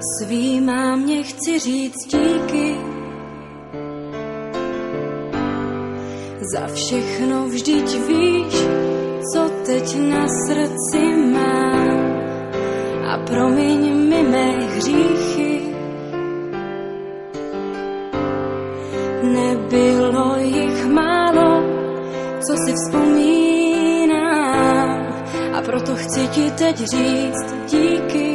Svý mámě chci říct díky. Za všechno vždyť víš, co teď na srdci mám. A promiň mi mé hříchy. Nebylo jich málo, co si vzpomínám. A proto chci ti teď říct díky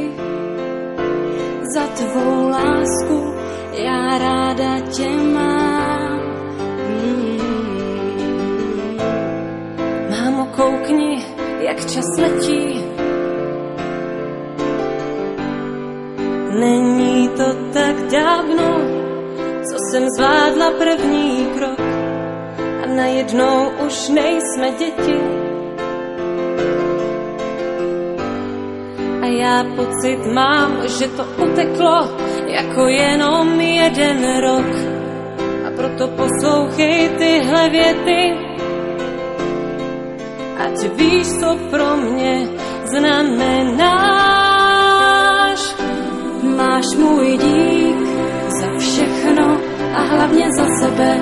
tvou lásku, já ráda tě mám. Mm. Mámo, koukni, jak čas letí. Není to tak dávno, co jsem zvládla první krok a najednou už nejsme děti. Já pocit mám, že to uteklo jako jenom jeden rok. A proto poslouchej tyhle věty, ať víš, co pro mě znamenáš. Máš můj dík za všechno a hlavně za sebe.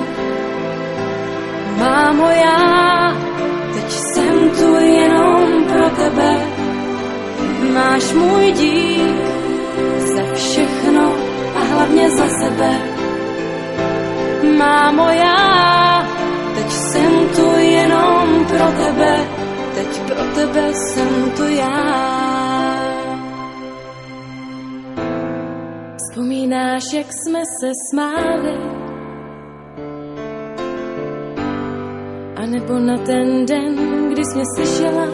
Mámo, já Máš můj dík za všechno a hlavně za sebe. Mámo, já teď jsem tu jenom pro tebe. Teď pro tebe jsem tu já. Vzpomínáš, jak jsme se smáli? A nebo na ten den, kdy jsi mě slyšela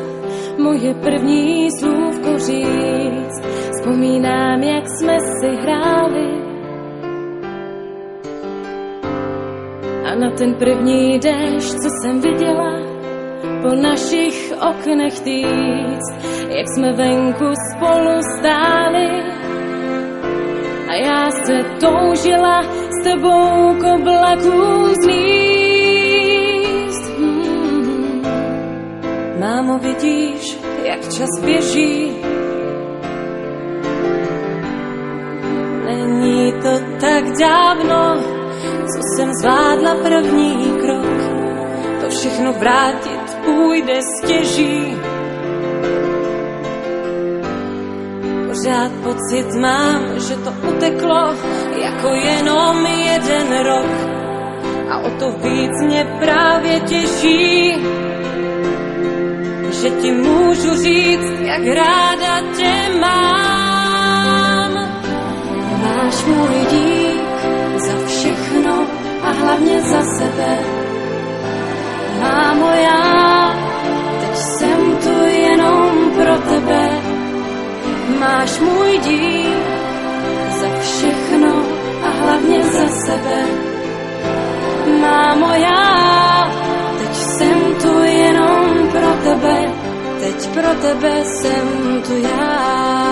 moje první slůvko říct. Vzpomínám, jak jsme si hráli. A na ten první déšť, co jsem viděla, po našich oknech týc, jak jsme venku spolu stáli. A já se toužila s tebou k oblaku zlíst. Hmm. Mámo, vidíš, jak čas běží. Dávno, co jsem zvládla první krok. To všechno vrátit půjde stěží. Pořád pocit mám, že to uteklo jako jenom jeden rok. A o to víc mě právě těší, že ti můžu říct, jak ráda tě mám. Hlavně za sebe. Mámo, já teď jsem tu jenom pro tebe. Máš můj dík za všechno a hlavně za sebe. Mámo, já teď jsem tu jenom pro tebe. Teď pro tebe jsem tu já.